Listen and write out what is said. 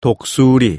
독수리.